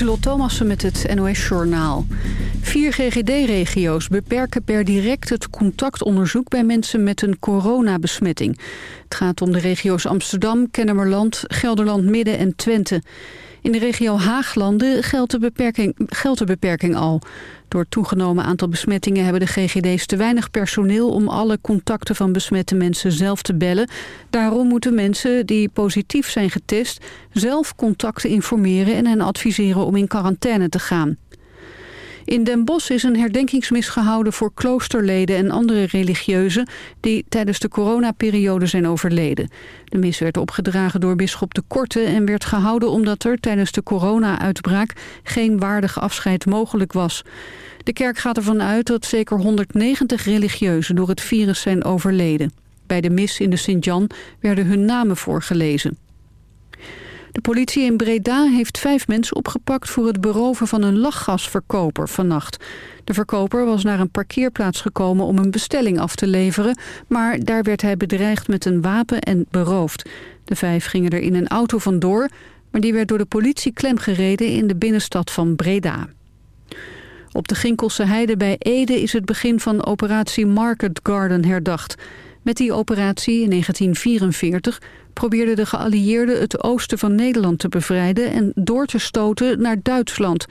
Lieselot Thomassen met het NOS-journaal. Vier GGD-regio's beperken per direct het contactonderzoek... bij mensen met een coronabesmetting. Het gaat om de regio's Amsterdam, Kennemerland, Gelderland Midden en Twente. In de regio Haaglanden geldt de beperking, al. Door het toegenomen aantal besmettingen hebben de GGD's te weinig personeel... om alle contacten van besmette mensen zelf te bellen. Daarom moeten mensen die positief zijn getest... zelf contacten informeren en hen adviseren om in quarantaine te gaan. In Den Bosch is een herdenkingsmis gehouden voor kloosterleden en andere religieuzen die tijdens de coronaperiode zijn overleden. De mis werd opgedragen door bisschop de Korte en werd gehouden omdat er tijdens de corona-uitbraak geen waardig afscheid mogelijk was. De kerk gaat ervan uit dat zeker 190 religieuzen door het virus zijn overleden. Bij de mis in de Sint-Jan werden hun namen voorgelezen. De politie in Breda heeft vijf mensen opgepakt voor het beroven van een lachgasverkoper vannacht. De verkoper was naar een parkeerplaats gekomen om een bestelling af te leveren, maar daar werd hij bedreigd met een wapen en beroofd. De vijf gingen er in een auto vandoor, maar die werd door de politie klemgereden in de binnenstad van Breda. Op de Ginkelse Heide bij Ede is het begin van operatie Market Garden herdacht. Met die operatie in 1944 probeerden de geallieerden het oosten van Nederland te bevrijden en door te stoten naar Duitsland.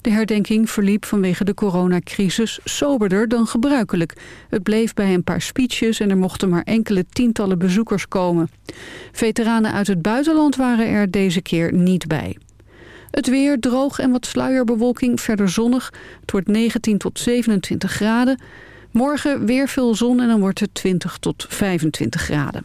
De herdenking verliep vanwege de coronacrisis soberder dan gebruikelijk. Het bleef bij een paar speeches en er mochten maar enkele tientallen bezoekers komen. Veteranen uit het buitenland waren er deze keer niet bij. Het weer droog en wat sluierbewolking, verder zonnig. Het wordt 19 tot 27 graden. Morgen weer veel zon en dan wordt het 20 tot 25 graden.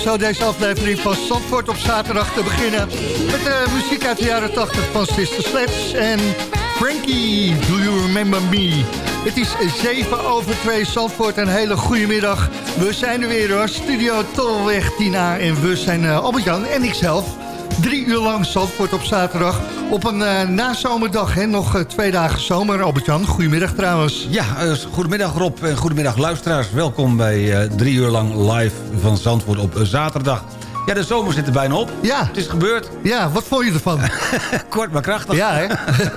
Zo deze aflevering van Zandvoort op zaterdag te beginnen. Met de muziek uit de jaren 80 van Sister Sledge en Frankie, Do You Remember Me? Het is 7 over 2 Zandvoort, een hele goede middag. We zijn er weer hoor, Studio Tolweg Tina en we zijn uh, Albert-Jan en ikzelf. Drie uur lang Zandvoort op zaterdag. Op een uh, nazomerdag, hè? nog uh, twee dagen zomer. Albert-Jan, goedemiddag trouwens. Ja, uh, goedemiddag Rob en goedemiddag luisteraars. Welkom bij drie uur lang live van Zandvoort op zaterdag. Ja, de zomer zit er bijna op. Ja. Het is gebeurd. Ja, wat vond je ervan? Kort maar krachtig. Ja, hè?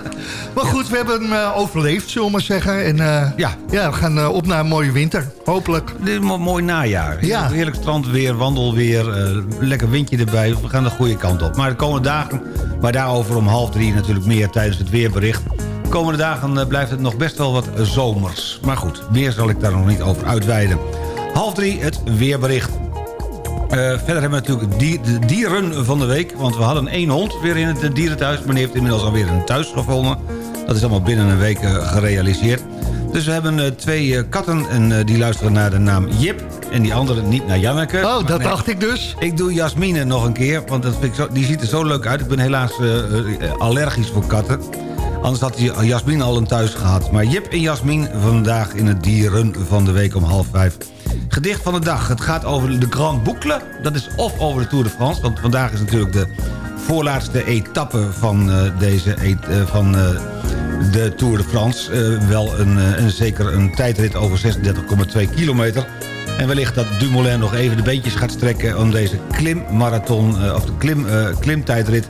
maar goed, we hebben hem uh, overleefd, zullen we maar zeggen. En uh, ja. ja, we gaan uh, op naar een mooie winter, hopelijk. Dit is een mooi najaar. Ja. Heerlijk strandweer, wandelweer, lekker windje erbij. We gaan de goede kant op. Maar de komende dagen, maar daarover om half drie natuurlijk meer tijdens het weerbericht. De komende dagen blijft het nog best wel wat zomers. Maar goed, meer zal ik daar nog niet over uitweiden. Half drie, het weerbericht. Uh, verder hebben we natuurlijk de dieren van de week. Want we hadden één hond weer in het dierenthuis. Meneer heeft inmiddels alweer een thuis gevonden. Dat is allemaal binnen een week uh, gerealiseerd. Dus we hebben uh, twee katten en die luisteren naar de naam Jip. En die andere niet naar Janneke. Oh, dat nee, dacht ik dus. Ik doe Jasmine nog een keer, want dat vind ik zo, die ziet er zo leuk uit. Ik ben helaas allergisch voor katten. Anders had Jasmine al een thuis gehad. Maar Jip en Jasmine vandaag in het dieren van de week om half vijf. Gedicht van de dag. Het gaat over de Grand Boucle. Dat is of over de Tour de France. Want vandaag is natuurlijk de voorlaatste etappe van, uh, deze et, uh, van uh, de Tour de France. wel een, een, zeker een tijdrit over 36,2 kilometer. En wellicht dat Dumoulin nog even de beentjes gaat strekken... om deze klimmarathon, of de klim, klimtijdrit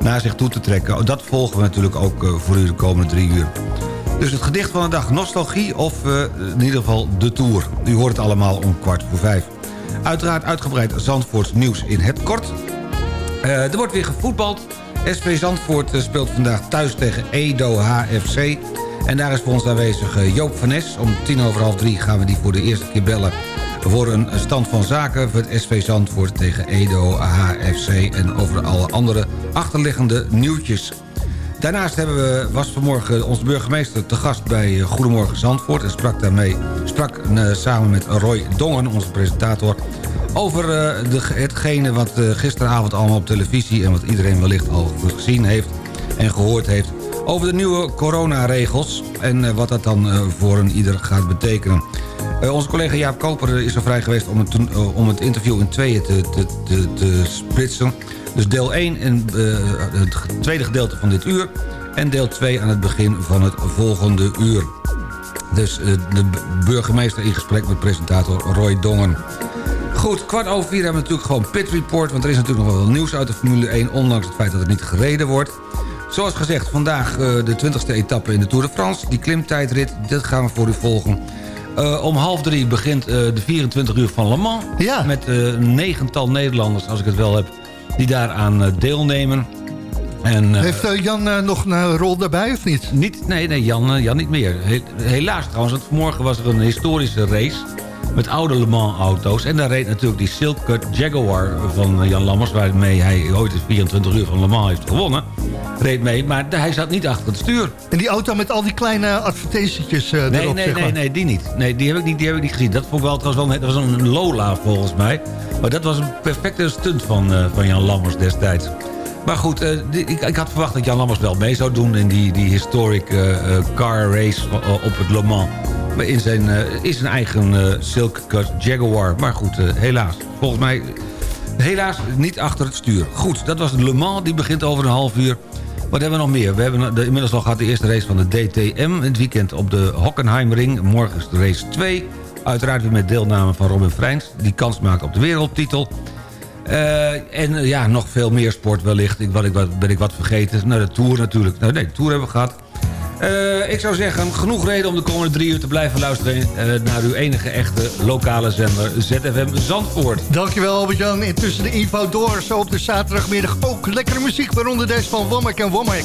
naar zich toe te trekken. Dat volgen we natuurlijk ook voor u de komende drie uur. Dus het gedicht van de dag, nostalgie of uh, in ieder geval de Tour. U hoort het allemaal om kwart voor vijf. Uiteraard uitgebreid Zandvoorts nieuws in het kort. Uh, er wordt weer gevoetbald. SV Zandvoort uh, speelt vandaag thuis tegen Edo HFC. En daar is voor ons aanwezig Joop van Nes. Om tien over half drie gaan we die voor de eerste keer bellen voor een stand van zaken voor het SV Zandvoort tegen Edo, HFC... en over alle andere achterliggende nieuwtjes. Daarnaast we, was vanmorgen onze burgemeester te gast bij eh, Goedemorgen Zandvoort... en sprak daarmee sprak, eh, samen met Roy Dongen, onze presentator... over eh, de, hetgene wat gisteravond allemaal op televisie... en wat iedereen wellicht al gezien heeft en gehoord heeft... over de nieuwe coronaregels en wat dat dan voor een ieder gaat betekenen. Onze collega Jaap Koper is er vrij geweest om het, om het interview in tweeën te, te, te, te splitsen. Dus deel 1 en eh, het tweede gedeelte van dit uur... en deel 2 aan het begin van het volgende uur. Dus eh, de burgemeester in gesprek met presentator Roy Dongen. Goed, kwart over vier hebben we natuurlijk gewoon Pit Report... want er is natuurlijk nog wel nieuws uit de Formule 1... ondanks het feit dat het niet gereden wordt. Zoals gezegd, vandaag eh, de 20e etappe in de Tour de France. Die klimtijdrit, dat gaan we voor u volgen. Om half drie begint de 24 uur van Le Mans. Met eh, een negental Nederlanders, als ik het wel heb... die daaraan eh, deelnemen. En, eh, Heeft eh, Jan nog een rol daarbij of niet? niet, nee, nee Jan, Jan niet meer. He- helaas trouwens, want vanmorgen was er een historische race... met oude Le Mans auto's. En daar reed natuurlijk die Silk Cut Jaguar van Jan Lammers... waarmee hij ooit de 24 uur van Le Mans heeft gewonnen. Reed mee, maar hij zat niet achter het stuur. En die auto met al die kleine advertentietjes eh, Nee, erop, nee, zeg nee, maar. nee, die niet. Nee, die heb ik niet, die heb ik niet gezien. Dat vond ik wel, trouwens wel, dat was een Lola volgens mij. Maar dat was een perfecte stunt van, eh, van Jan Lammers destijds. Maar goed, eh, ik, ik had verwacht dat Jan Lammers wel mee zou doen... in die, die historic car race op het Le Mans. Maar in zijn, eh, in zijn eigen eh, Silk Cut Jaguar. Maar goed, eh, helaas. Volgens mij helaas niet achter het stuur. Goed, dat was Le Mans. Die begint over een half uur. Wat hebben we nog meer? We hebben de, inmiddels al gehad de eerste race van de DTM. Het weekend op de Hockenheimring. Morgen is de race 2. Uiteraard weer met deelname van Robin Freins. Die kans maakt op de wereldtitel. En ja, nog veel meer sport wellicht. Ik, wat, ik, wat, ben ik wat vergeten? Nou, de Tour natuurlijk. Nou, nee, de Tour hebben we gehad. Eh, ik zou zeggen, genoeg reden om de komende drie uur te blijven luisteren... eh, naar uw enige echte lokale zender ZFM Zandvoort. Dankjewel Albert-Jan. Intussen de info door. Zo op de zaterdagmiddag ook lekkere muziek. Waaronder deze van Womack en Womack.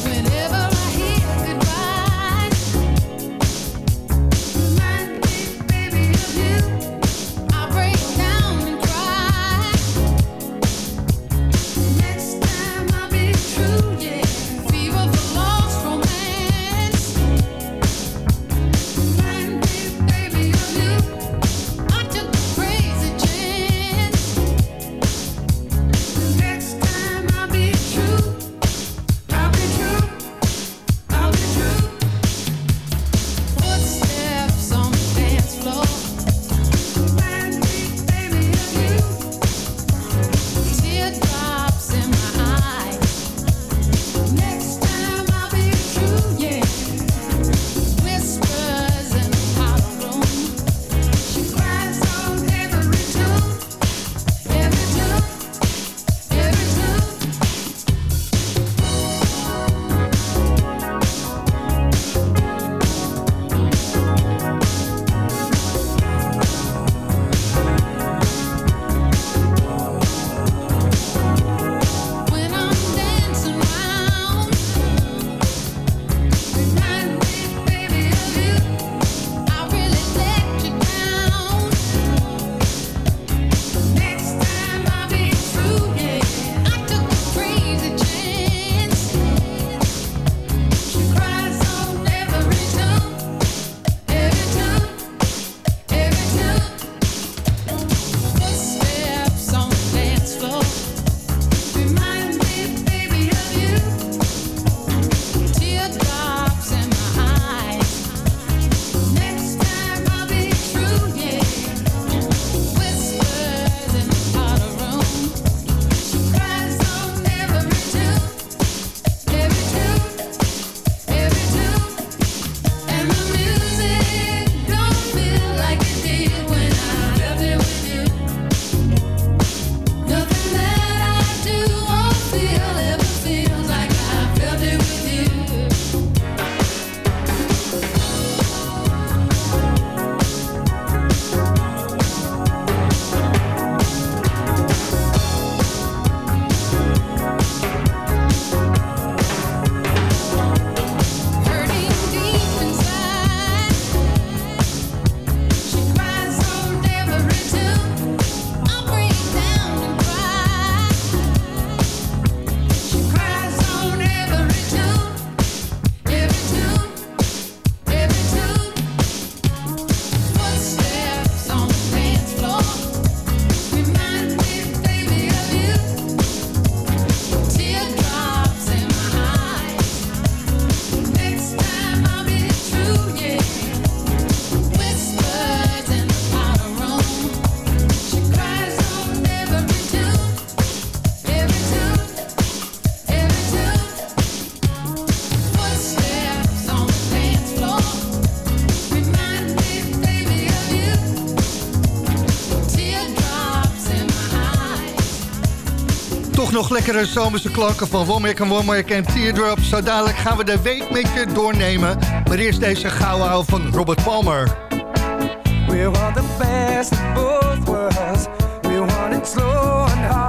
Lekkere zomerse klanken van Womack en Womack en Teardrops. Zo dadelijk gaan we de week met je doornemen. Maar eerst deze gouden ouwe van Robert Palmer. We want the best of both worlds. We want it slow and.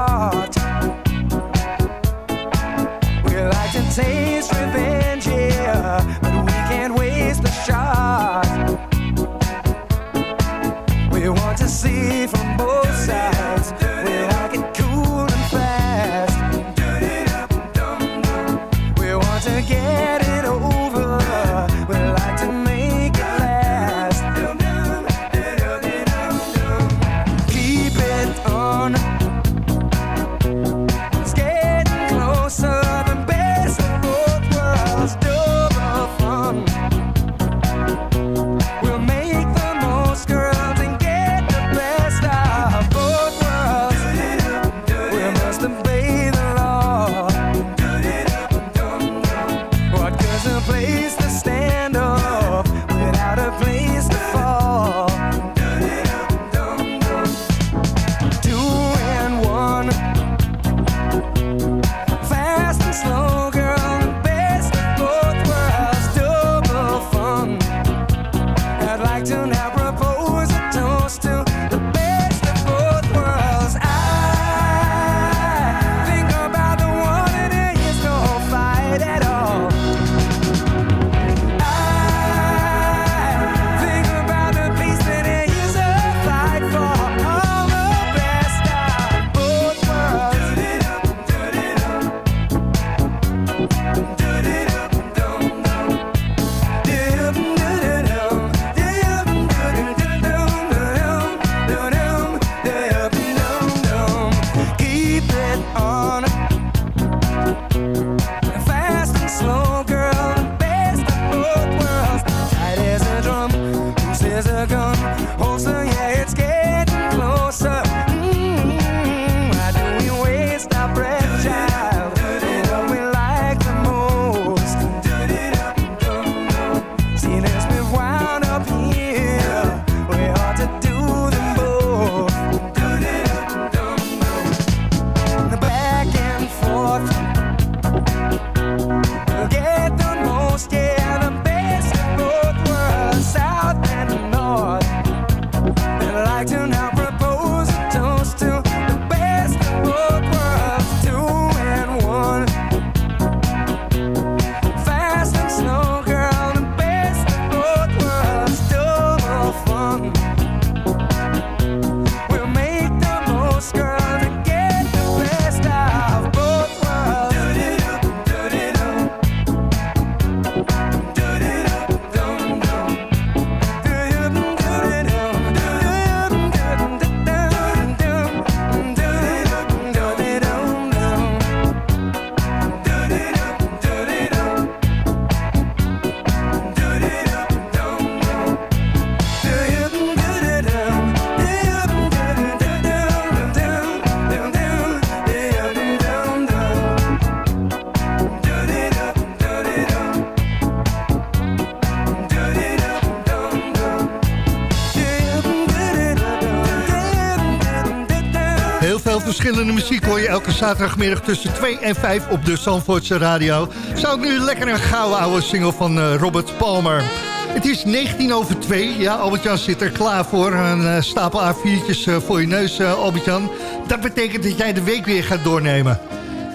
Verschillende muziek hoor je elke zaterdagmiddag tussen 2 en 5 op de Zandvoortse radio. Zou ik nu lekker een gouden oude single van eh, Robert Palmer. Het is 19 over 2. Ja, Albert-Jan zit er klaar voor. Een eh, stapel A4'tjes eh, voor je neus, Albert-Jan. Dat betekent dat jij de week weer gaat doornemen.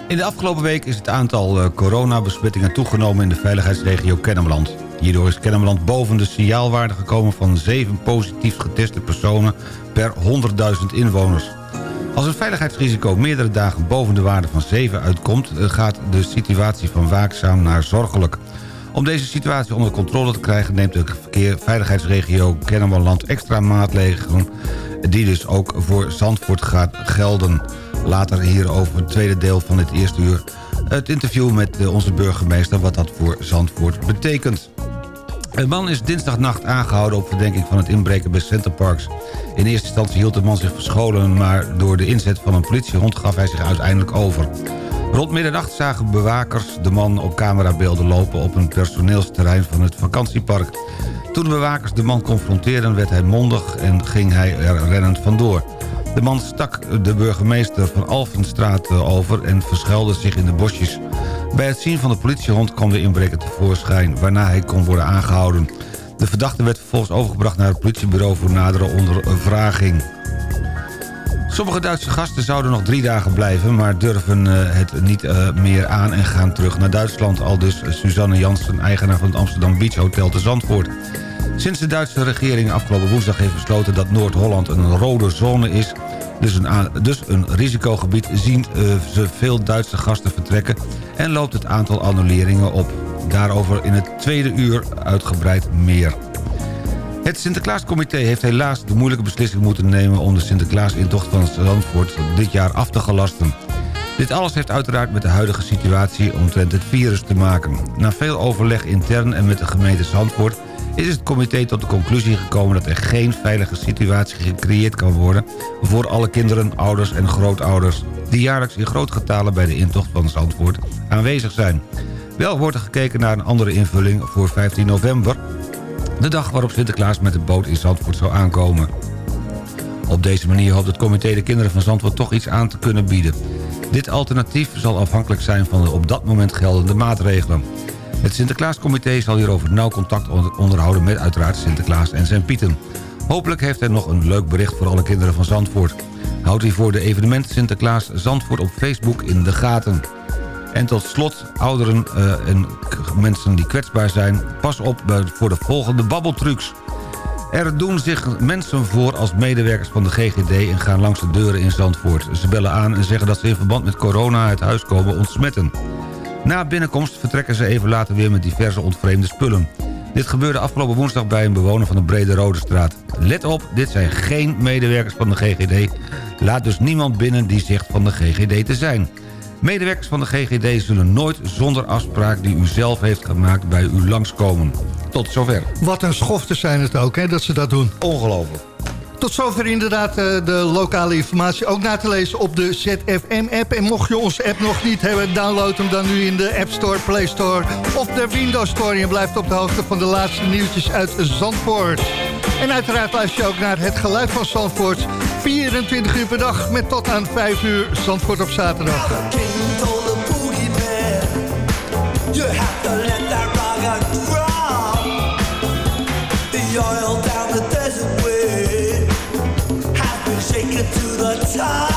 In de afgelopen week is het aantal coronabesmettingen toegenomen in de veiligheidsregio Kennemerland. Hierdoor is Kennemerland boven de signaalwaarde gekomen van 7 positief geteste personen per 100.000 inwoners. Als het veiligheidsrisico meerdere dagen boven de waarde van 7 uitkomt... eh, gaat de situatie van waakzaam naar zorgelijk. Om deze situatie onder controle te krijgen... neemt de verkeer veiligheidsregio Kennemerland extra maatregelen... die dus ook voor Zandvoort gaat gelden. Later hierover het tweede deel van dit eerste uur... het interview met eh, onze burgemeester... wat dat voor Zandvoort betekent. Een man is dinsdagnacht aangehouden op verdenking van het inbreken bij Centerparks. In eerste instantie hield de man zich verscholen... maar door de inzet van een politiehond gaf hij zich uiteindelijk over. Rond middernacht zagen bewakers de man op camerabeelden lopen... op een personeelsterrein van het vakantiepark. Toen de bewakers de man confronteerden werd hij mondig en ging hij er rennend vandoor. De man stak de burgemeester van Alphenstraat over en verschuilde zich in de bosjes. Bij het zien van de politiehond kwam de inbreker tevoorschijn... waarna hij kon worden aangehouden. De verdachte werd vervolgens overgebracht naar het politiebureau... voor nadere ondervraging. Sommige Duitse gasten zouden nog drie dagen blijven... maar durven eh, het niet eh, meer aan en gaan terug naar Duitsland. Al dus Suzanne Jansen, eigenaar van het Amsterdam Beach Hotel te Zandvoort. Sinds de Duitse regering afgelopen woensdag heeft besloten... dat Noord-Holland een rode zone is... Dus een, dus een risicogebied zien eh, ze veel Duitse gasten vertrekken... en loopt het aantal annuleringen op. Daarover in het tweede uur uitgebreid meer. Het Sinterklaascomité heeft helaas de moeilijke beslissing moeten nemen... om de Sinterklaasintocht van Zandvoort dit jaar af te gelasten. Dit alles heeft uiteraard met de huidige situatie omtrent het virus te maken. Na veel overleg intern en met de gemeente Zandvoort... is het comité tot de conclusie gekomen dat er geen veilige situatie gecreëerd kan worden... voor alle kinderen, ouders en grootouders... die jaarlijks in groot getalen bij de intocht van Zandvoort aanwezig zijn. Wel wordt er gekeken naar een andere invulling voor 15 november... de dag waarop Sinterklaas met de boot in Zandvoort zou aankomen. Op deze manier hoopt het comité de kinderen van Zandvoort toch iets aan te kunnen bieden. Dit alternatief zal afhankelijk zijn van de op dat moment geldende maatregelen. Het Sinterklaascomité zal hierover nauw contact onder- onderhouden met uiteraard Sinterklaas en zijn pieten. Hopelijk heeft hij nog een leuk bericht voor alle kinderen van Zandvoort. Houdt hij voor de evenement Sinterklaas Zandvoort op Facebook in de gaten. En tot slot, ouderen eh, en mensen die kwetsbaar zijn... pas op voor de volgende babbeltrucs. Er doen zich mensen voor als medewerkers van de GGD... en gaan langs de deuren in Zandvoort. Ze bellen aan en zeggen dat ze in verband met corona uit huis komen ontsmetten. Na binnenkomst vertrekken ze even later weer met diverse ontvreemde spullen. Dit gebeurde afgelopen woensdag bij een bewoner van de Brede Rode Straat. Let op, dit zijn geen medewerkers van de GGD. Laat dus niemand binnen die zegt van de GGD te zijn. Medewerkers van de GGD zullen nooit zonder afspraak die u zelf heeft gemaakt bij u langskomen. Tot zover. Wat een schofte zijn het ook, hè, dat ze dat doen. Ongelooflijk. Tot zover inderdaad eh, de lokale informatie. Ook na te lezen op de ZFM-app. En mocht je onze app nog niet hebben, download hem dan nu in de App Store, Play Store of de Windows Store. En blijft op de hoogte van de laatste nieuwtjes uit Zandvoort. En uiteraard luister je ook naar het geluid van Zandvoort. 24 uur per dag met tot aan 5 uur Zandvoort op zaterdag. To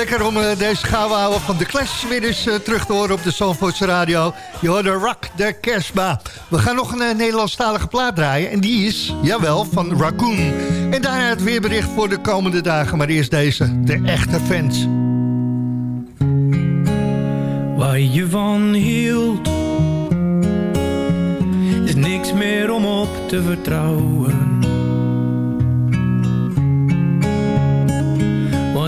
Lekker om eh, deze gouden van de Clash weer eens eh, terug te horen op de Zandvoortse Radio. Je hoort de Rock de Kersba. We gaan nog een uh, Nederlandstalige plaat draaien. En die is, jawel, van Raccoon. En daarna het weerbericht voor de komende dagen. Maar eerst deze, de echte fans. Waar je van hield Is niks meer om op te vertrouwen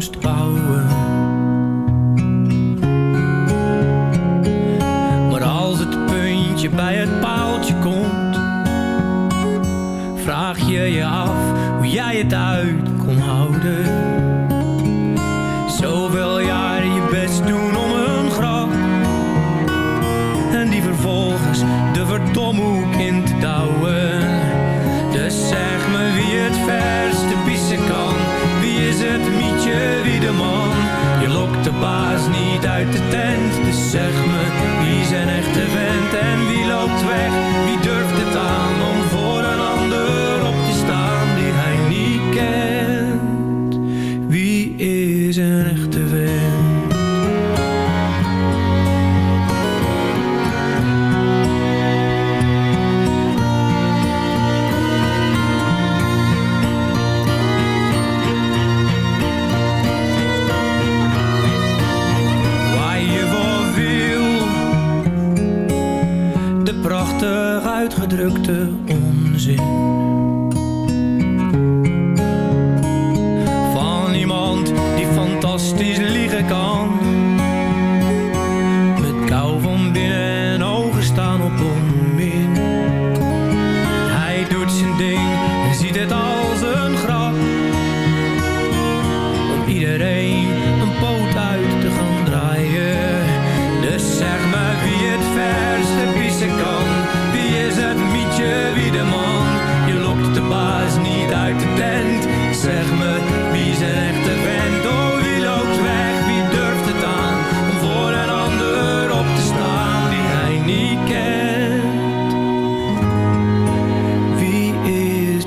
toekomst bouwen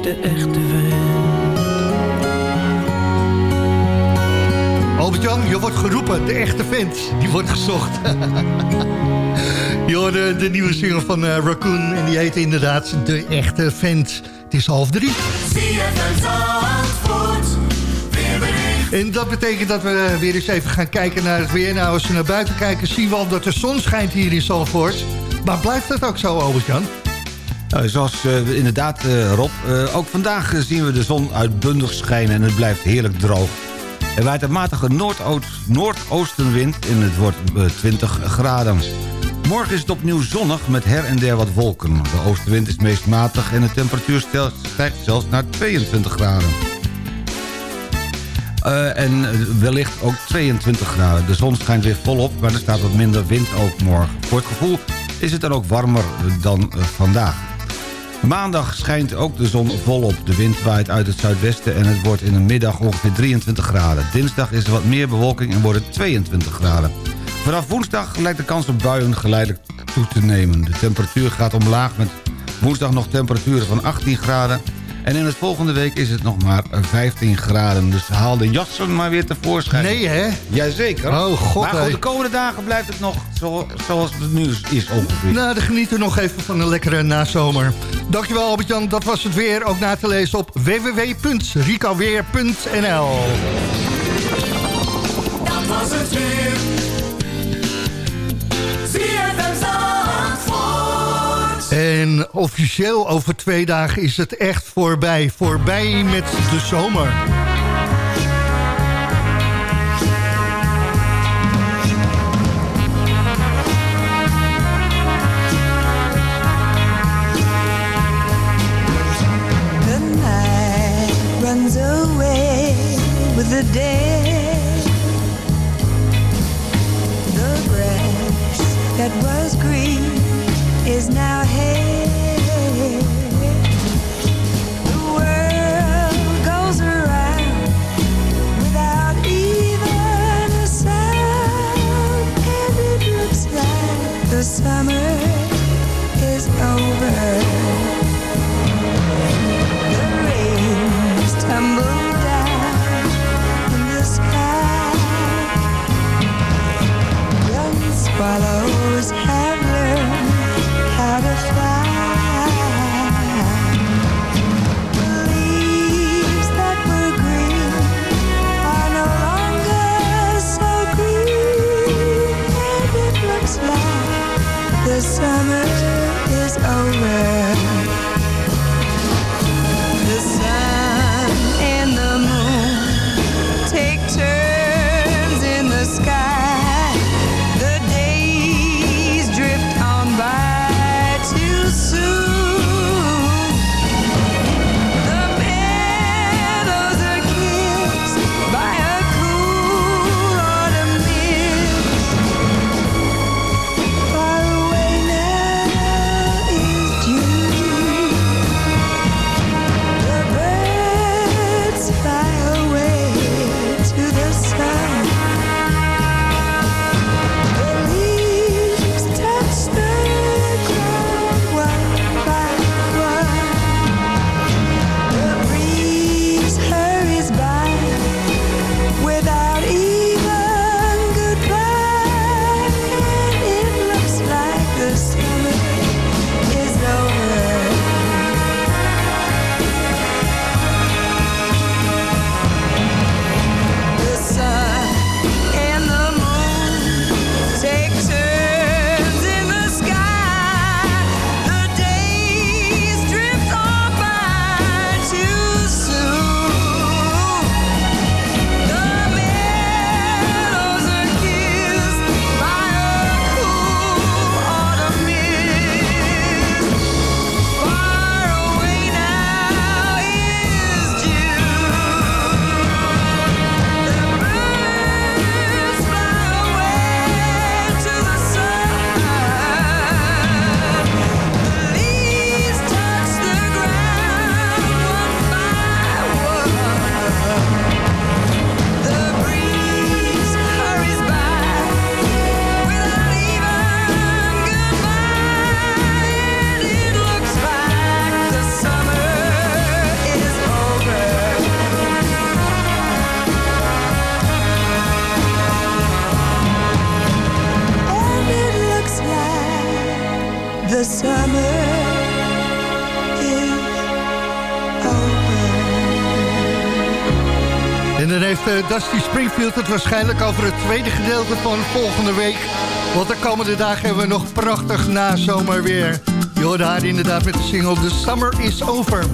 de echte vent? Albert-Jan, je wordt geroepen. De echte vent, die wordt gezocht. je hoorde de nieuwe single van eh, Raccoon. En die heet inderdaad De Echte Vent. Het is half drie. En dat betekent dat we weer eens even gaan kijken naar het weer. Nou, als we naar buiten kijken, zien we al dat de zon schijnt hier in Zandvoort. Maar blijft dat ook zo, Albert-Jan? Nou, zoals eh, inderdaad, eh, Rob. eh, ook vandaag eh, zien we de zon uitbundig schijnen en het blijft heerlijk droog. Er waait een matige noordoost, noordoostenwind en het wordt eh, 20 graden. Morgen is het opnieuw zonnig met her en der wat wolken. De oostenwind is meest matig en de temperatuur stijgt zelfs naar 22 graden. Eh, en eh, wellicht ook 22 graden. De zon schijnt weer volop, maar er staat wat minder wind ook morgen. Voor het gevoel is het dan ook warmer eh, dan vandaag. Maandag schijnt ook de zon volop. De wind waait uit het zuidwesten en het wordt in de middag ongeveer 23 graden. Dinsdag is er wat meer bewolking en wordt het 22 graden. Vanaf woensdag lijkt de kans op buien geleidelijk toe te nemen. De temperatuur gaat omlaag met woensdag nog temperaturen van 18 graden... En in het volgende week is het nog maar 15 graden. Dus haal de jassen maar weer tevoorschijn. Nee, hè? Jazeker. Oh, god, Maar goed, de komende dagen blijft het nog zo, zoals het nu is ongeveer. Nou, dan genieten we nog even van een lekkere nazomer. Dankjewel Albert-Jan, dat was het weer. Ook na te lezen op www.ricoweer.nl Dat was het weer. En officieel over twee dagen is het echt voorbij. Voorbij met de zomer. Dusty Springfield het waarschijnlijk over het tweede gedeelte van volgende week. Want de komende dagen hebben we nog prachtig nazomerweer. Je hoorde haar inderdaad met de single The Summer Is Over.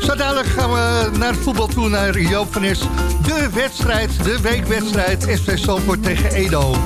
Zo gaan we naar het voetbal toe, naar Joop van. De wedstrijd, de weekwedstrijd SV Zandvoort tegen Edo.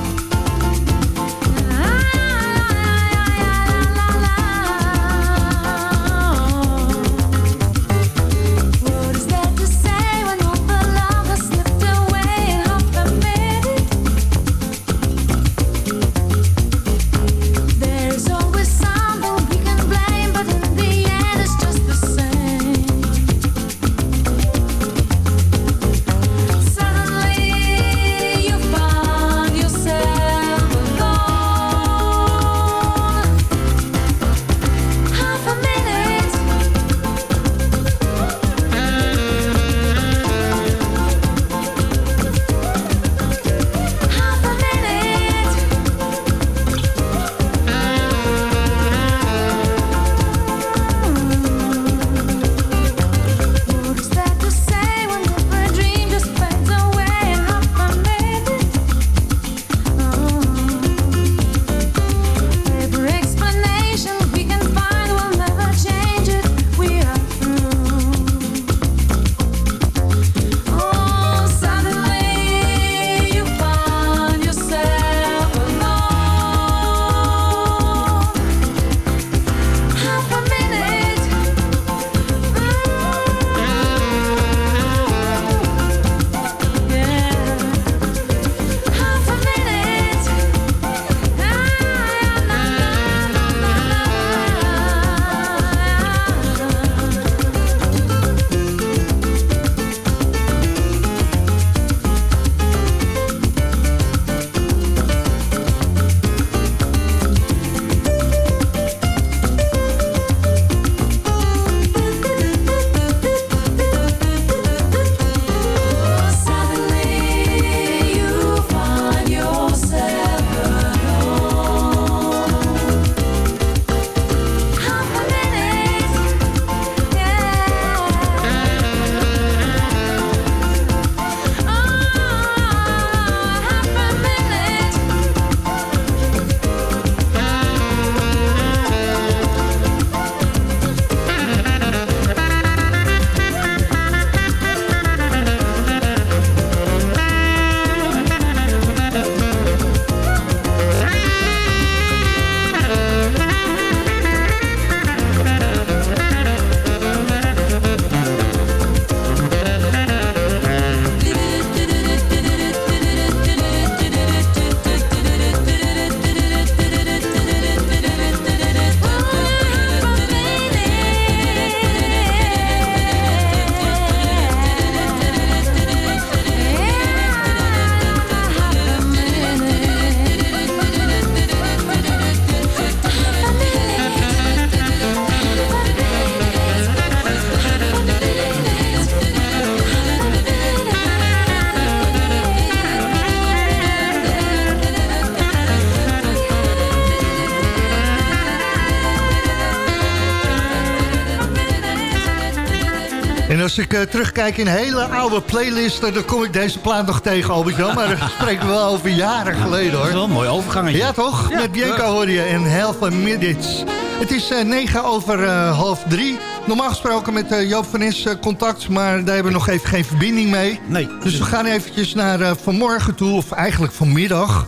Als ik eh, terugkijk in hele oude playlisten... dan kom ik deze plaat nog tegen, Albert-Jan. Maar dan spreken we wel over jaren geleden, hoor. Dat is wel een mooi overgangetje. Ja, toch? Ja. Met Bianca hoor je en Half a Minutes. Het is eh, negen over eh, half drie. Normaal gesproken met Joop van Is contact... maar daar hebben we nog even geen verbinding mee. Nee. Dus we gaan eventjes naar vanmorgen toe, of eigenlijk vanmiddag...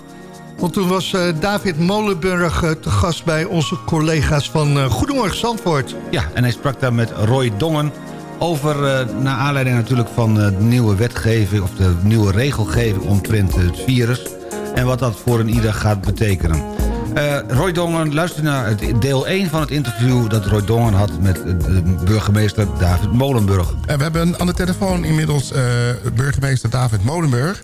Want toen was David Molenburg te gast bij onze collega's van Goedemorgen Zandvoort. Ja, en hij sprak daar met Roy Dongen over, eh, naar aanleiding natuurlijk van eh, de nieuwe wetgeving... of de nieuwe regelgeving omtrent het virus... en wat dat voor een ieder gaat betekenen. Eh, Roy Dongen, luister naar het deel 1 van het interview... dat Roy Dongen had met de burgemeester David Molenburg. En we hebben aan de telefoon inmiddels eh, burgemeester David Molenburg.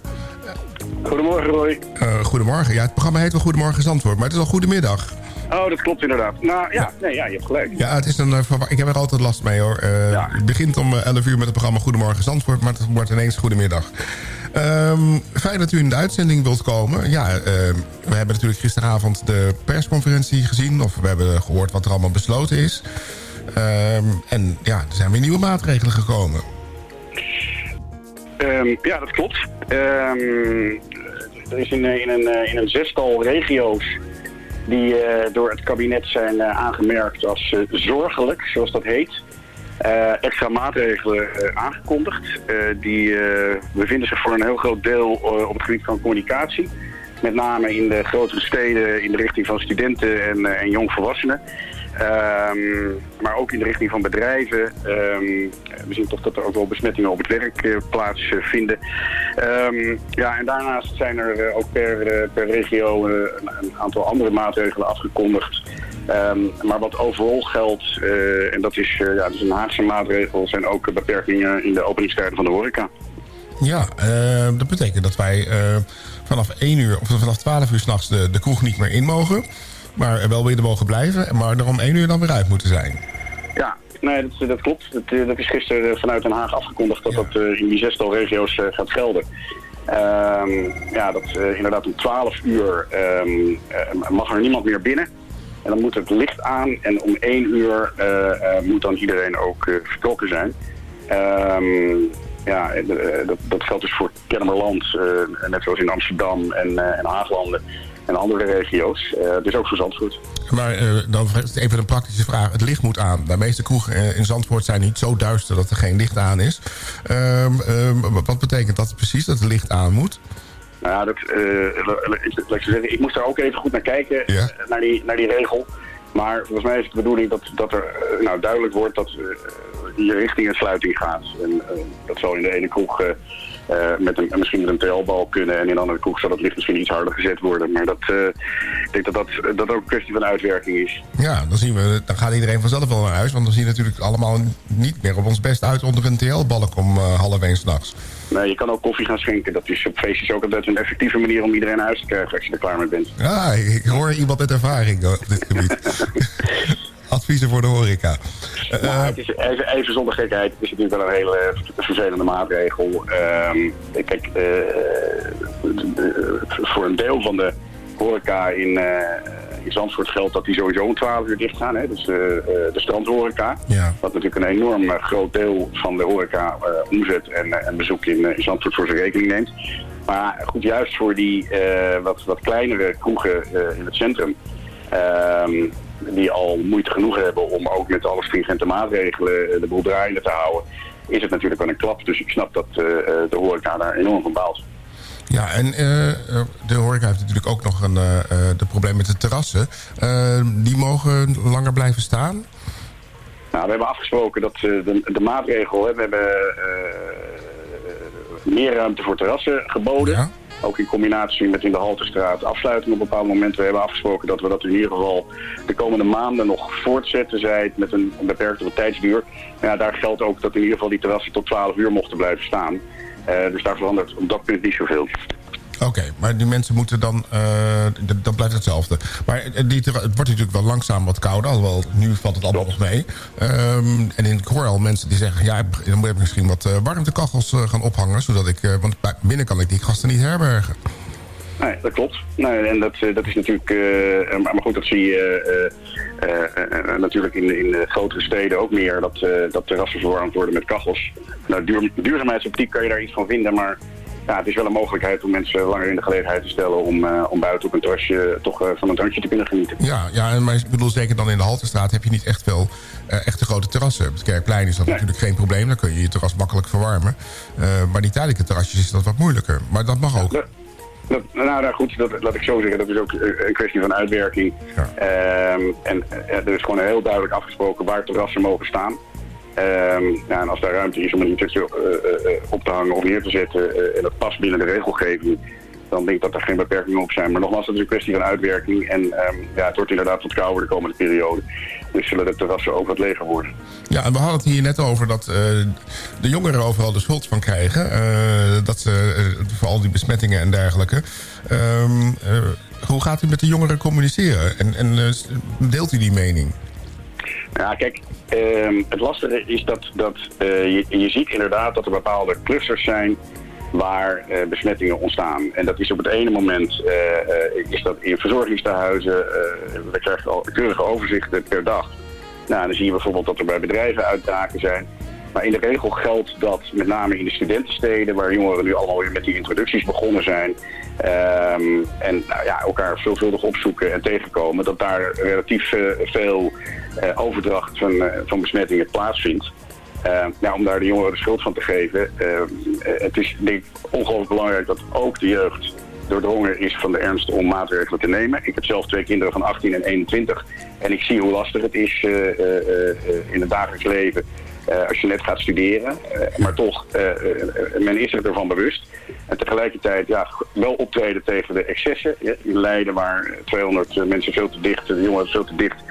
Goedemorgen Roy. Eh, goedemorgen. Ja, het programma heet wel Goedemorgen Zandvoort, maar het is al Goedemiddag. Oh, dat klopt inderdaad. Nou ja, nee, ja je hebt gelijk. Ja, het is een, eh, ik heb er altijd last mee hoor. Eh, Het begint om eh, 11 uur met het programma Goedemorgen Zandvoort, maar het wordt ineens Goedemiddag. Ehm, fijn dat u in de uitzending wilt komen. Ja, eh, we hebben natuurlijk gisteravond de persconferentie gezien... of we hebben gehoord wat er allemaal besloten is. Ehm, en ja, er zijn weer nieuwe maatregelen gekomen. Ehm, ja, dat klopt. Er is in, eh, in, een, eh, in een zestal regio's die eh, door het kabinet zijn eh, aangemerkt als eh, zorgelijk, zoals dat heet. extra maatregelen aangekondigd. Die bevinden zich voor een heel groot deel op het gebied van communicatie. Met name in de grotere steden in de richting van studenten en, en jongvolwassenen. Ehm, maar ook in de richting van bedrijven. Ehm, we zien toch dat er ook wel besmettingen op het werk eh, plaatsvinden. Ehm, ja, en daarnaast zijn er eh, ook per, eh, per regio een, aantal andere maatregelen afgekondigd. Maar wat overal geldt, en dat is, ja, dat is een Haagse maatregel, zijn ook beperkingen in de openingstijden van de horeca. Ja, dat betekent dat wij vanaf 1 uur of vanaf 12 uur s'nachts de, de kroeg niet meer in mogen. Maar wel weer er mogen blijven, maar er om 1 uur dan weer uit moeten zijn. Ja, nee, dat, dat klopt. Dat, eh, dat is gisteren vanuit Den Haag afgekondigd dat dat eh, in die zestal regio's eh, gaat gelden. Ehm, ja, dat eh, inderdaad om 12 uur ehm, eh, mag er niemand meer binnen. En dan moet het licht aan en om 1 uur eh, eh, moet dan iedereen ook eh, vertrokken zijn. Ehm, ja, eh, dat, dat geldt dus voor Kennemerland, eh, net zoals in Amsterdam en, eh, en Haaglanden en andere regio's. Dus ook voor Zandvoort. Maar eh, dan even een praktische vraag. Het licht moet aan. De meeste kroegen eh, in Zandvoort zijn niet zo duister dat er geen licht aan is. Ehm, ehm, wat betekent dat precies, dat het licht aan moet? Nou ja, dat, ik- laat ik zo zeggen, ik moest daar ook even goed naar kijken, naar, die, naar die regel. Maar volgens mij is het de bedoeling dat, dat er nou, duidelijk wordt dat die richting een sluiting gaat. En dat zal in de ene kroeg eh, met een, misschien met een TL-bal kunnen en in de andere kroeg zal het licht misschien iets harder gezet worden. Maar dat, eh, ik denk dat dat, dat ook een kwestie van uitwerking is. Ja, dan, zien we, dan gaat iedereen vanzelf wel naar huis. Want dan zien we natuurlijk allemaal niet meer op ons best uit onder een TL-balk om eh, half één s'nachts. Nee, je kan ook koffie gaan schenken. Dat is op feestjes ook altijd een effectieve manier om iedereen naar huis te krijgen als je er klaar mee bent. Ja, ik, hoor iemand met ervaring op dit gebied. Adviezen voor de horeca. Eh, Nou, het is even, even zonder gekheid. Het is natuurlijk wel een hele eh, vervelende maatregel. Ehm, kijk, eh, de- voor een deel van de horeca in, eh in Zandvoort geldt dat die sowieso om 12 uur dicht gaan. Hè? Dus eh, eh, de strandhoreca. Ja. Wat natuurlijk een enorm eh, groot deel van de horeca eh, omzet en, eh, en bezoek in, eh, in Zandvoort voor zijn rekening neemt. Maar goed, juist voor die eh, wat, wat kleinere kroegen eh, in het centrum. Die al moeite genoeg hebben om ook met alle stringente maatregelen eh, de boel draaiende te houden, is het natuurlijk wel een klap. Dus ik snap dat eh, eh, de horeca daar enorm van baalt. Ja, en de horeca heeft natuurlijk ook nog een de probleem met de terrassen. Die mogen langer blijven staan. Nou, we hebben afgesproken dat de, de maatregel, hè, we hebben meer ruimte voor terrassen geboden. Ook in combinatie met in de Halterstraat afsluiting op een bepaald moment. We hebben afgesproken dat we dat in ieder geval de komende maanden nog voortzetten, zij het met een beperkte tijdsduur. Ja, daar geldt ook dat in ieder geval die terrassen tot 12 uur mochten blijven staan. Eh, dus daar verandert op dat punt niet zoveel. Oké, maar die mensen moeten dan... eh, d- dat blijft hetzelfde. Maar eh, die, het wordt natuurlijk wel langzaam wat kouder. Alhoewel, nu valt het allemaal nog mee. Ehm, en ik hoor al mensen die zeggen... ja, dan moet ik misschien wat eh, warmtekachels eh, gaan ophangen. Zodat ik... eh, want binnen kan ik die gasten niet herbergen. Nee, dat klopt. Nee, en dat, eh, dat is natuurlijk... eh, maar goed, dat zie je eh, eh, eh, natuurlijk in, in grotere steden ook meer. Dat, eh, dat terrassen verwarmd worden met kachels. Nou, duur, duurzaamheidsoptiek kan je daar iets van vinden, maar... Ja, het is wel een mogelijkheid om mensen langer in de gelegenheid te stellen om, eh, om buiten op een terrasje toch eh, van een drankje te kunnen genieten. Ja, ja maar ik bedoel, zeker dan in de Haltestraat heb je niet echt veel eh, echte grote terrassen. Op het Kerkplein is dat natuurlijk geen probleem. Dan kun je je terras makkelijk verwarmen. Eh, maar die tijdelijke terrasjes is dat wat moeilijker. Maar dat mag ook. Dat, nou, nou goed, dat, laat ik zo zeggen. Dat is ook eh, een kwestie van uitwerking. Ehm, en eh, er is gewoon heel duidelijk afgesproken waar terrassen mogen staan. Ja, en als daar ruimte is om een iets op te hangen of neer te zetten eh, en dat past binnen de regelgeving, dan denk ik dat er geen beperkingen op zijn. Maar nogmaals, dat is een kwestie van uitwerking. En ehm, ja, het wordt inderdaad wat kouder de komende periode. Dus zullen de terrassen ook wat leger worden. Ja, en we hadden het hier net over dat eh, de jongeren overal de schuld van krijgen. Eh, dat ze, eh, voor al die besmettingen en dergelijke. Ehm, eh, hoe gaat u met de jongeren communiceren? En, en eh, deelt u die mening? Ja, kijk, ehm, het lastige is dat, dat eh, je, je ziet inderdaad dat er bepaalde clusters zijn waar eh, besmettingen ontstaan. En dat is op het ene moment eh, is dat in verzorgingstehuizen. eh, we krijgen al keurige overzichten per dag. Nou, dan zie je bijvoorbeeld dat er bij bedrijven uitbraken zijn. Maar in de regel geldt dat met name in de studentensteden, waar jongeren nu allemaal weer met die introducties begonnen zijn. ehm, en nou ja, elkaar veelvuldig opzoeken en tegenkomen, dat daar relatief eh, veel eh, overdracht van, eh, van besmettingen plaatsvindt. Eh, nou, om daar de jongeren de schuld van te geven. eh, eh, het is denk ik ongelooflijk belangrijk dat ook de jeugd doordrongen is van de ernst om maatregelen te nemen. Ik heb zelf twee kinderen van 18 en 21. En ik zie hoe lastig het is in het dagelijks leven. Eh, als je net gaat studeren. Eh, maar toch, eh, men is zich ervan bewust. En tegelijkertijd ja, wel optreden tegen de excessen. In Leiden waar 200 mensen veel te dicht, de jongeren veel te dicht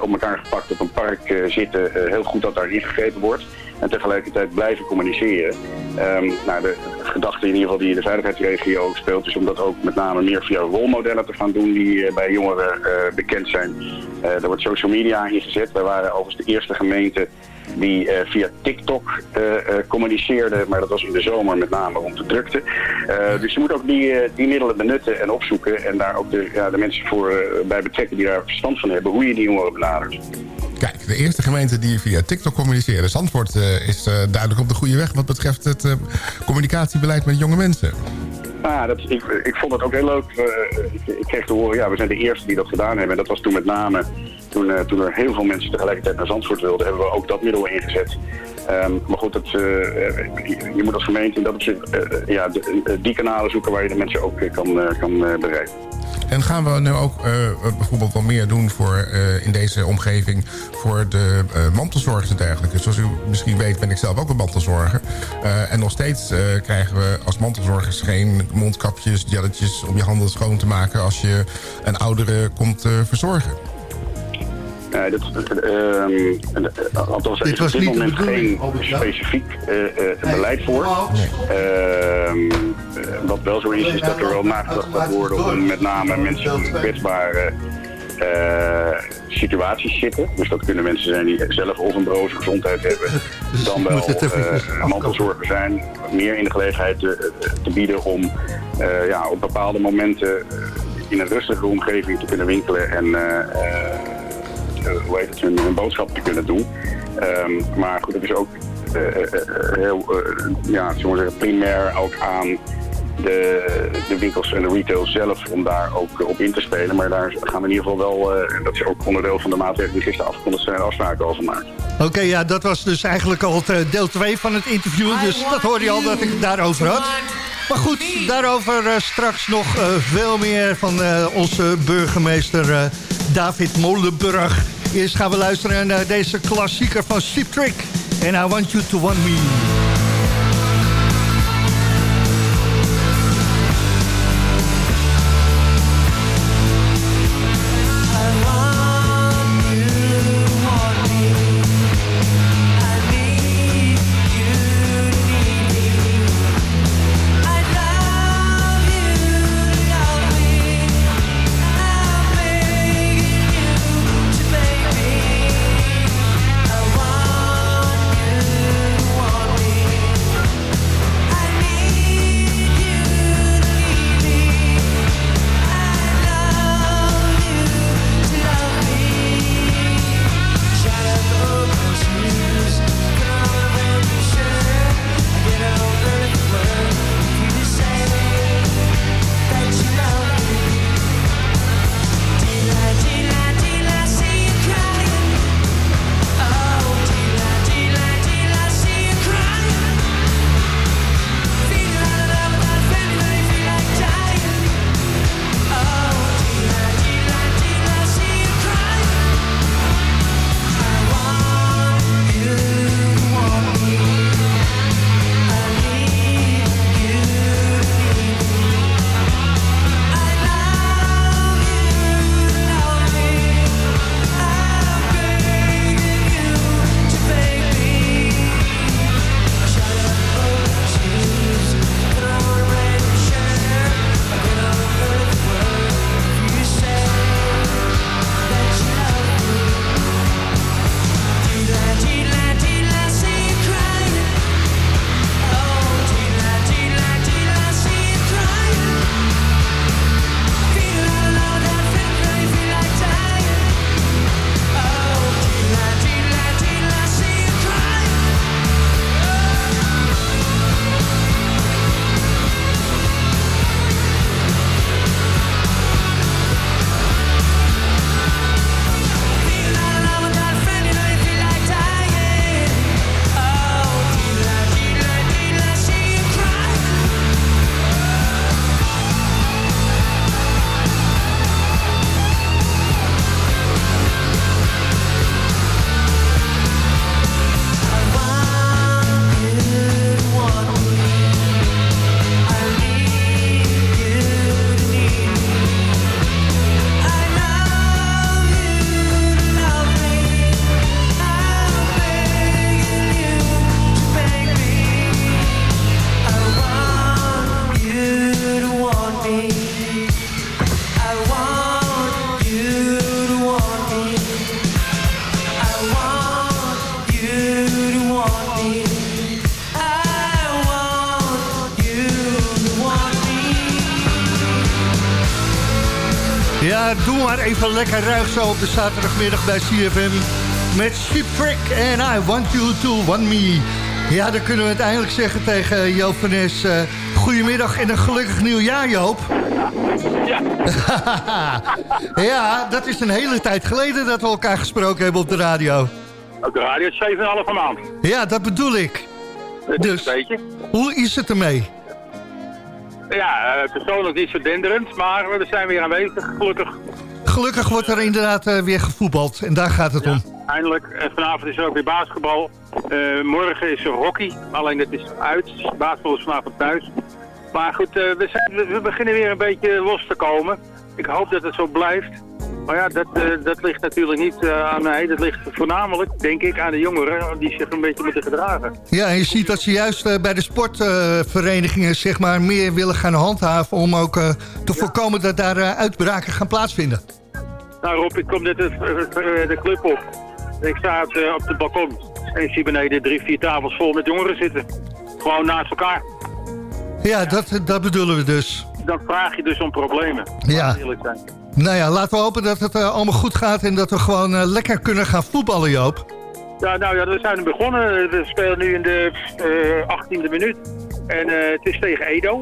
op elkaar gepakt op een park zitten. Heel goed dat daar ingegrepen wordt. En tegelijkertijd blijven communiceren. Ehm, nou, de gedachte in ieder geval die in de veiligheidsregio speelt... is om dat ook met name meer via rolmodellen te gaan doen... die bij jongeren bekend zijn. Er wordt social media ingezet. Wij waren overigens de eerste gemeente die eh, via TikTok eh, eh, communiceerde. Maar dat was in de zomer met name rond de drukte. Dus je moet ook die, die middelen benutten en opzoeken. En daar ook de, ja, de mensen voor bij betrekken die daar verstand van hebben. Hoe je die jongeren benadert. Kijk, de eerste gemeente die via TikTok communiceren. Zandvoort is duidelijk op de goede weg... wat betreft het communicatiebeleid met jonge mensen. Ja, dat, ik, ik vond het ook heel leuk. Ik, ik kreeg te horen, ja, we zijn de eerste die dat gedaan hebben. En dat was toen met name, toen, eh, toen er heel veel mensen tegelijkertijd naar Zandvoort wilden, hebben we ook dat middel ingezet. Ehm, maar goed, het, eh, je, moet als gemeente dat eh, ja, eh, die kanalen zoeken waar je de mensen ook eh, kan, eh, kan eh, bereiken. En gaan we nu ook eh, bijvoorbeeld wel meer doen voor, eh, in deze omgeving... voor de eh, mantelzorgers en dergelijke? Zoals u misschien weet ben ik zelf ook een mantelzorger. Eh, en nog steeds eh, krijgen we als mantelzorgers geen mondkapjes, jelletjes... om je handen schoon te maken als je een oudere komt eh, verzorgen. Nee, dat, ehm, eh, althans, er Dit is was op dit moment geen specifiek eh, eh, beleid voor. Ehm, eh, wat wel zo is, is dat er wel nagedacht gaat worden om met name mensen in kwetsbare eh, situaties zitten. Dus dat kunnen mensen zijn die zelf of een broze gezondheid hebben, dan wel eh, mantelzorger zijn. Meer in de gelegenheid te, te bieden om eh, ja, op bepaalde momenten eh, in een rustige omgeving te kunnen winkelen en eh, eh, eh, hoe heet het, hun, hun boodschap te kunnen doen. Ehm, maar goed, het is ook eh, eh, eh, heel, ja, we zeggen, primair ook aan de, de winkels en de retail zelf om daar ook op in te spelen. Maar daar gaan we in ieder geval wel, eh, en dat is ook onderdeel van de maatregelen die gisteren afgekondigd zijn, afspraken over maken. Oké, ja, dat was dus eigenlijk al het, eh, deel 2 van het interview. Dus dat hoorde je al dat ik het daarover had. Maar goed, daarover eh, straks nog eh, veel meer van eh, onze burgemeester eh, David Molenburg. Eerst gaan we luisteren naar deze klassieker van Sheep Trick. En I Want You To want me. Zo op de zaterdagmiddag bij CFM. Met Sheep Trick en I Want You To Want Me. Ja, dan kunnen we het eindelijk zeggen tegen Joop van Nes. eh, goedemiddag en een gelukkig nieuwjaar, Joop. Ja. ja, dat is een hele tijd geleden dat we elkaar gesproken hebben op de radio. Op de radio is 7,5 maand. Ja, dat bedoel ik. Dus, Een hoe is het ermee? Ja, eh, persoonlijk niet zo denderend, maar we zijn weer aanwezig, gelukkig. Gelukkig wordt er inderdaad eh, weer gevoetbald en daar gaat het om. Eindelijk. En vanavond is er ook weer basketbal. Eh, morgen is er hockey, alleen dat is uit. Basketbal is vanavond thuis. Maar goed, eh, we, zijn, we- beginnen weer een beetje los te komen. Ik hoop dat het zo blijft. Maar ja, dat, dat ligt natuurlijk niet aan mij. Dat ligt voornamelijk, denk ik, aan de jongeren die zich een beetje moeten gedragen. Ja, en je ziet dat ze juist bij de sportverenigingen zeg maar, meer willen gaan handhaven... om ook te voorkomen dat daar uitbraken gaan plaatsvinden. Nou Rob, ik kom net de club op. Ik sta op, het balkon. En ik zie beneden drie, vier tafels vol met jongeren zitten. Gewoon naast elkaar. Ja, dat, dat bedoelen we dus. Dan vraag je dus om problemen. Ja. Zijn. Nou ja, laten we hopen dat het eh, allemaal goed gaat... en dat we gewoon eh, lekker kunnen gaan voetballen, Joop. Ja, nou ja, we zijn begonnen. We spelen nu in de eh 18e minuut. En het is tegen Edo.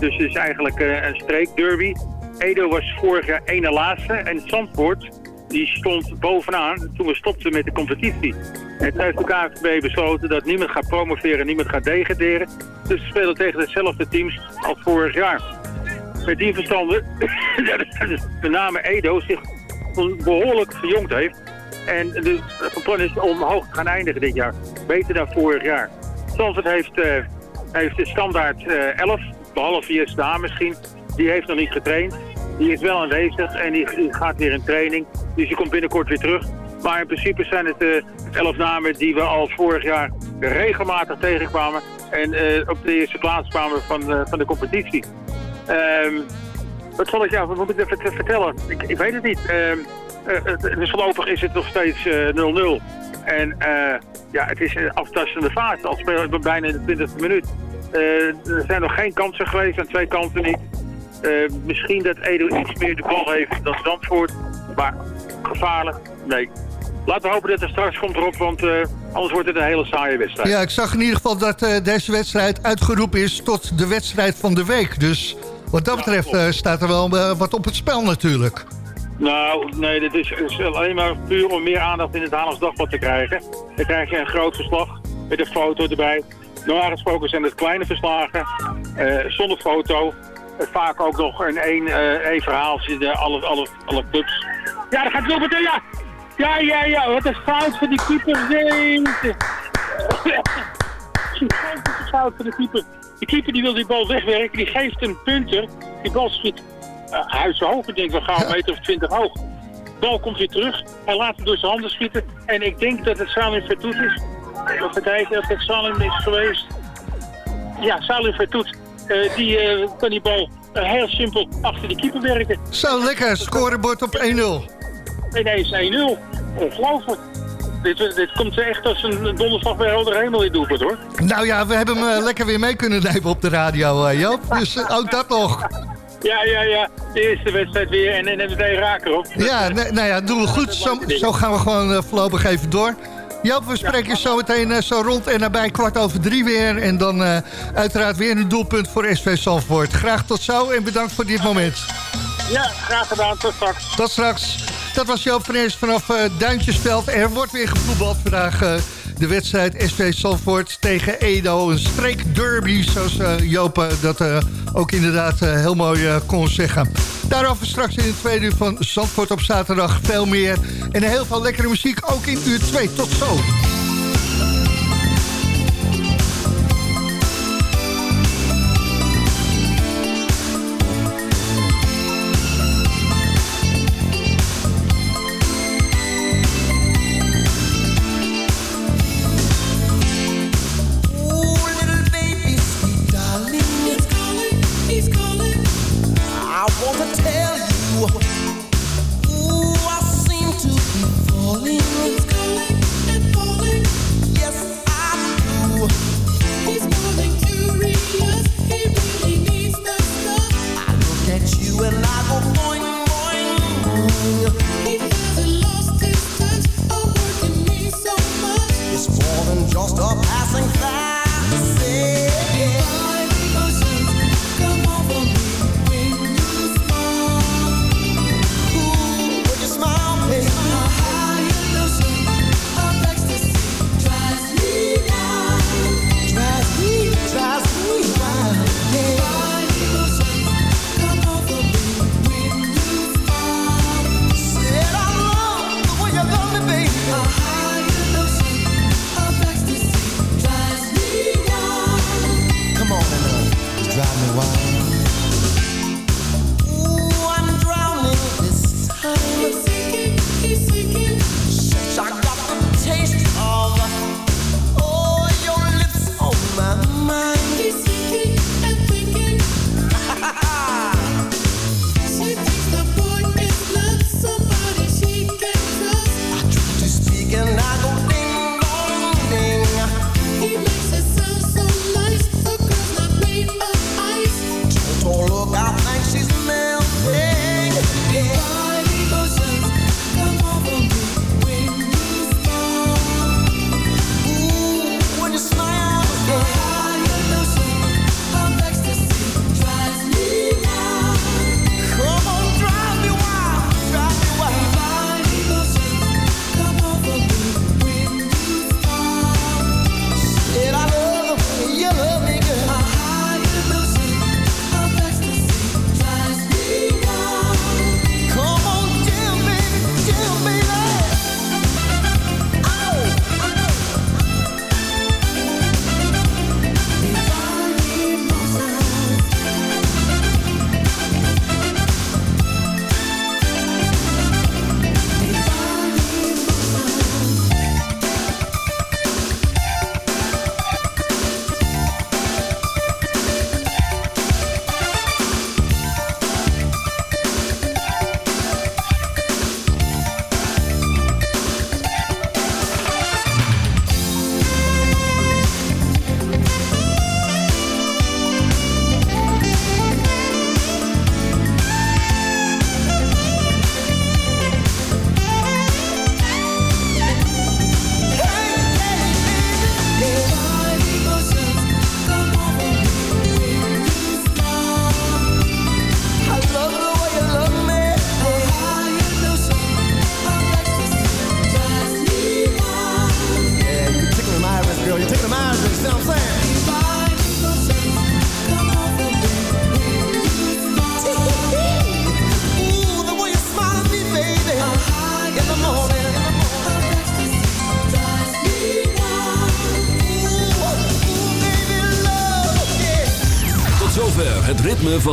Dus het is eigenlijk een streekderby. Edo was vorig jaar ene laatste. En Zandvoort, die stond bovenaan toen we stopten met de competitie. En toen heeft de KNVB besloten dat niemand gaat promoveren, niemand gaat degraderen. Dus we spelen tegen dezelfde teams als vorig jaar. Met die verstanden, de name Edo zich behoorlijk verjongd heeft. En de van plan is om hoog te gaan eindigen dit jaar. Beter dan vorig jaar. Zandvoort heeft, eh, heeft de standaard eh 11, behalve Jes Daan misschien. Die heeft nog niet getraind. Die is wel aanwezig en die, gaat weer in training. Dus die komt binnenkort weer terug. Maar in principe zijn het eh 11 namen die we al vorig jaar regelmatig tegenkwamen. En eh, op de eerste plaats kwamen van, eh, van de competitie. Ehm wat zal ik jou, wat moet ik even vertellen? Ik, ik weet het niet. Het- dus voorlopig is het nog steeds eh, 0-0. En ja, het is een aftastende fase. Al spelen we bijna in de 20e minuut. Er zijn nog geen kansen geweest aan twee kanten niet. Eh, misschien dat Edo iets meer de bal heeft dan Zandvoort. Maar gevaarlijk? Nee. Laten we hopen dat er straks komt erop, want eh, anders wordt het een hele saaie wedstrijd. Ja, ik zag in ieder geval dat eh, deze wedstrijd uitgeroepen is tot de wedstrijd van de week. Dus wat dat betreft staat er wel wat op het spel natuurlijk. Nou, nee, dit is, is alleen maar puur om meer aandacht in het Haarlems Dagblad te krijgen. Dan krijg je een groot verslag met een foto erbij. Normaal gesproken zijn het kleine verslagen, zonder foto. Eh, vaak ook nog een één, eh, één verhaaltje, alle, alle. Ja, dat gaat Wilbert, ja! Ja, ja, ja, wat een fout van die keeper. Een fout van de keeper. De keeper die wil die bal wegwerken, die geeft een punter. Die bal schiet uh, huishoog. Ik denk, we gaan een meter of twintig hoog. De bal komt weer terug. Hij laat het door zijn handen schieten. En ik denk dat het Salim Vertoet is. Of het of het Salim is geweest. Ja, Salim Vertoet. Uh, die uh, kan die bal uh, heel simpel achter de keeper werken. Zo, lekker. Scorebord op 1-0. Ineens 1-0. Ongelooflijk. Dit, dit komt echt als een donderslag bij helder hemel in doelpunt, hoor. Nou ja, we hebben hem lekker weer mee kunnen nemen op de radio, Joop. Dus ook dat nog. Ja, ja, ja. De eerste wedstrijd weer en, en meteen raken op. Ja, nee, nou ja, doen we goed. Zo, zo gaan we gewoon voorlopig even door. Joop, we spreken je zo meteen uh, zo rond en nabij kwart over drie weer. En dan uh, uiteraard weer een doelpunt voor SV Zandvoort. Graag tot zo en bedankt voor dit moment. Ja, graag gedaan. Tot straks. Tot straks. Dat was Joop van Eerst vanaf uh, Duintjesveld. Er wordt weer gevoetbald vandaag. De wedstrijd SV Zandvoort tegen Edo. Een streekderby, zoals uh, dat ook inderdaad heel mooi kon zeggen. Daarover straks in het tweede uur van Zandvoort op zaterdag veel meer. En heel veel lekkere muziek, ook in uur 2. Tot zo.